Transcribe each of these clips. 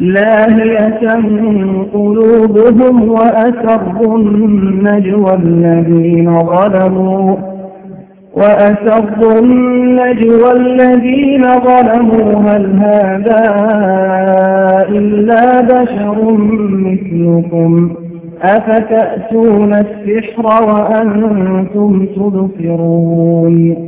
لاهية قلوبهم وأسروا النجوى الذين ظلموا وأسروا النجوى الذين ظلموا هل هذا إلا بشر مثلكم؟ أفتأتون السحر وأنتم تبصرون؟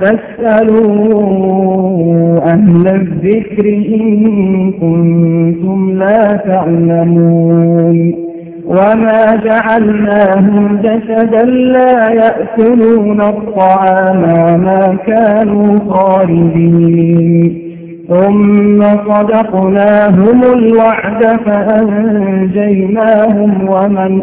فاسألوا أهل الذكر إن كنتم لا تعلمون وما جعلناهم جسدا لا يأكلون الطعام ما كانوا خالدين. ثم صدقناهم الوعد فأنجيناهم ومن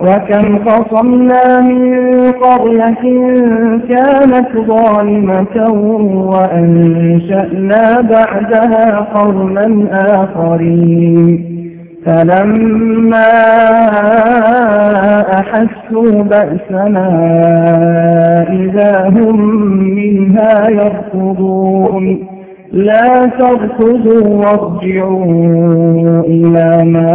وكم قصمنا من قرية كانت ظالمة وأنشأنا بعدها قرنا آخرين. فلما أحسوا بأسنا إذا هم منها يركضون. لا تركضوا وارجعوا إلى ما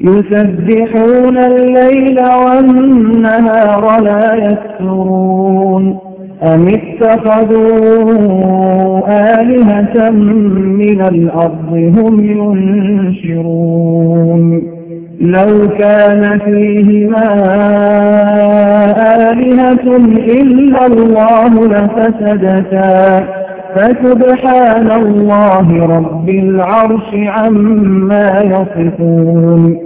يسبحون الليل والنهار لا يكفرون. أم اتخذوا آلهة من الأرض هم ينشرون؟ لو كان فيهما آلهة إلا الله لفسدتا. فسبحان الله رب العرش عما يصفون.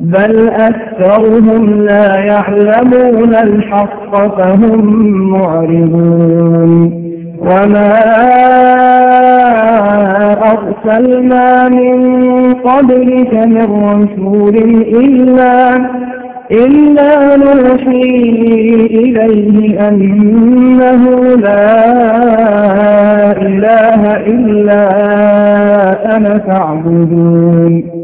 بل أكثرهم لا يعلمون الحق فهم معرضون وما أرسلنا من قبلك من رسول إلا إلا نوحي إليه أنه لا إله إلا أنا فاعبدون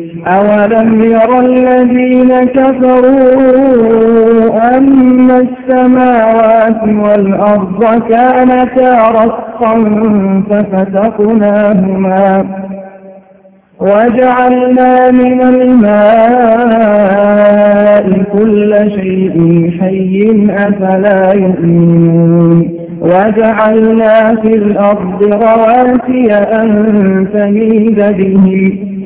أولم يرى الذين كفروا أن السماوات والأرض كانتا رقا ففتقناهما وجعلنا من الماء كل شيء حي أفلا يؤمنون وجعلنا في الأرض رواسي أن تميد بهم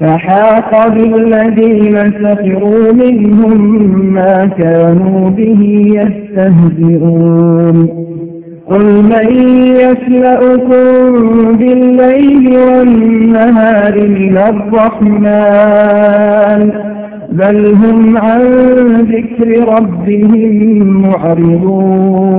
فحاق بالذين سخروا منهم ما كانوا به يستهزئون. قل من يسلأكم بالليل والنهار من الرحمن بل هم عن ذكر ربهم معرضون.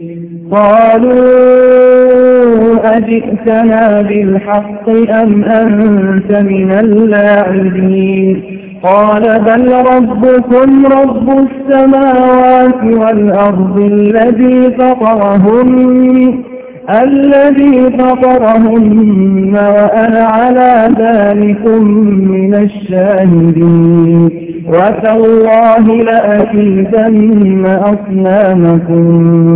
قالوا أجئتنا بالحق أم أنت من اللاعبين؟ قال بل ربكم رب السماوات والأرض الذي فطرهم الذي فطرهن وأنا على ذلك من الشاهدين. وتالله لأكيدن أصنامكم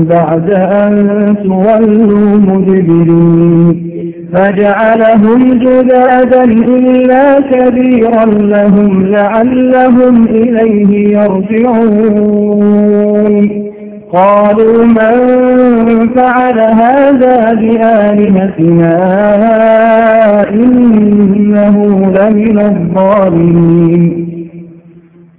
بعد أن تولوا مدبرين فجعلهم جدادا إلا كبيرا لهم لعلهم إليه يرجعون قالوا من فعل هذا بآلهتنا إنه لمن الظالمين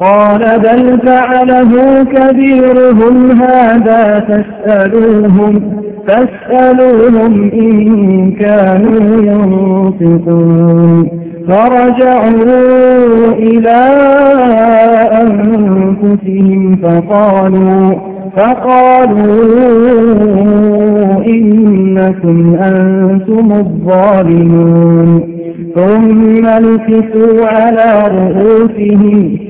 قال بل فعله كبيرهم هذا فاسألوهم فاسألوهم إن كانوا ينطقون. فرجعوا إلى أنفسهم فقالوا فقالوا إنكم أنتم الظالمون. ثم نكسوا على رؤوسهم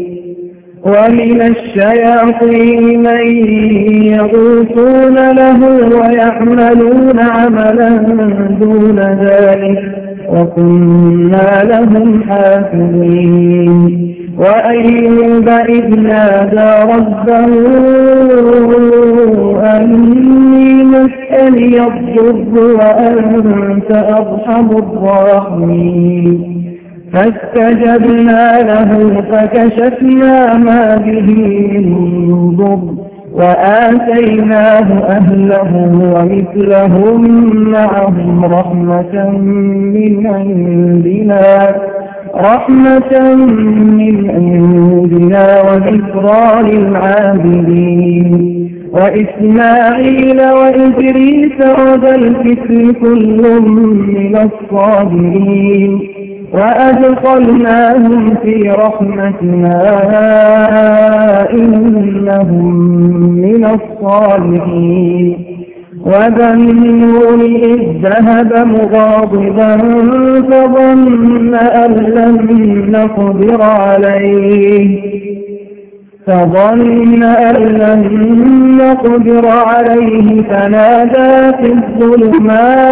ومن الشياطين من يغوثون له ويعملون عملا دون ذلك وكنا لهم حافظين. وأيوب إذ نادى ربه أني مسألي الضر وأنت أرحم الراحمين. فاستجبنا له فكشفنا ما به من ضر وآتيناه أهله ومثلهم معهم رحمة من عندنا رحمة من عندنا وذكرى للعابدين. وإسماعيل وإدريس وذا الكفل كل من الصابرين. وأدخلناهم في رحمتنا إنهم من الصالحين. وذنون إذ ذهب مغاضبا فظن أن لم نقدر عليه. فظن أن لم نقدر عليه. فنادى في الظلمات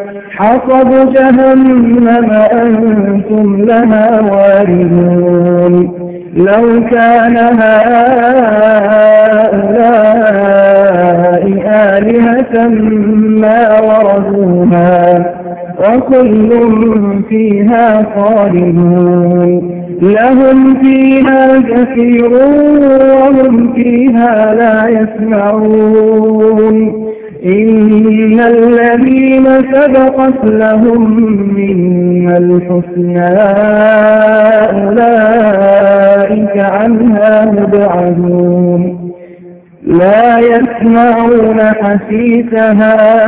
حصب جهنم أنتم لها واردون. لو كان هؤلاء آلهة ما وردوها وكل فيها خالدون. لهم فيها كثير وهم فيها لا يسمعون. إن الذين سبقت لهم من الحسنى أولئك عنها مبعدون لا يسمعون حسيسها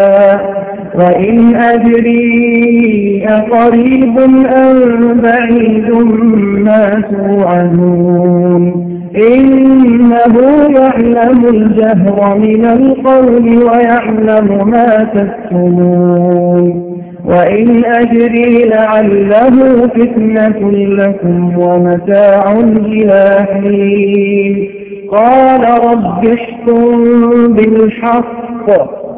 وإن أدري أقريب أم بعيد ما توعدون. إنه يعلم الجهر من القول ويعلم ما تكتمون. وإن أجري لعله فتنة لكم ومتاع إلى حين. قال رب اشكم بالحق.